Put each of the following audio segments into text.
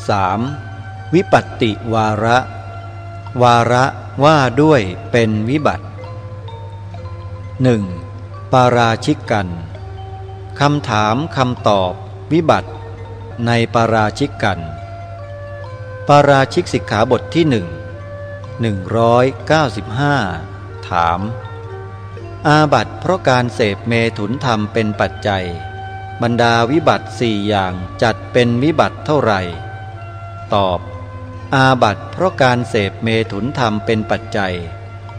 3. วิปัตติวาระ วาระว่าด้วยเป็นวิบัติ 1. ปาราชิกกันคำถามคำตอบวิบัติ ในปาราชิกกัน ปาราชิกสิกขาบทที่หนึ่ง195 ถาม อาบัตเพราะการเสพเมถุนธรรมเป็นปัจจัย บรรดาวิบัติสี่อย่างจัดเป็นวิบัติเท่าไหร่ ตอบ อาบัตเพราะการเสพเมถุนธรรมเป็นปัจจัย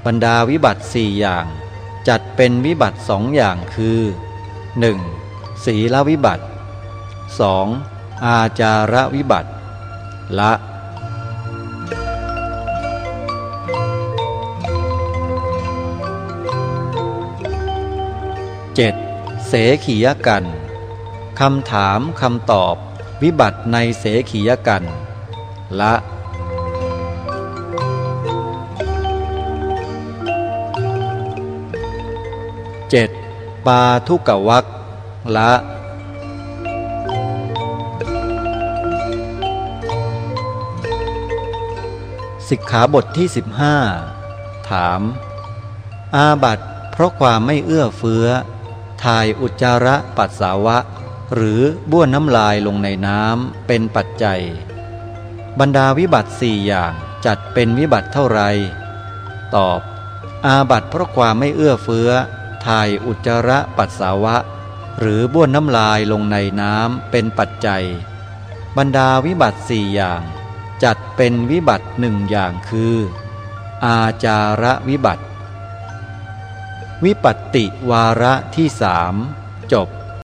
บรรดาวิบัติสี่อย่าง จัดเป็นวิบัติสองอย่างคือ 1. ศีลวิบัติ 2. อาจาระวิบัติ ละ 7. เสขียกัน คำถามคำตอบ วิบัติในเสขียกัน ละ 7. ปาทุกวักละ สิกขาบทที่ 15 ถาม อาบัตเพราะความไม่เอื้อเฟื้อ ถ่ายอุจจาระปัสสาวะ หรือบ้วนน้ำลายลงในน้ำเป็นปัจจัย บรรดาวิบัติสี่อย่างจัดเป็นวิบัติเท่าไร ตอบ อาบัตเพราะความไม่เอื้อเฟื้อ ถ่ายอุจจาระปัสสาวะ หรือบ้วนน้ำลายลงในน้ำเป็นปัจจัย บรรดาวิบัติสี่อย่าง จัดเป็นวิบัติหนึ่งอย่างคือ อาจาระวิบัติ วิปัตติวาระที่สามจบ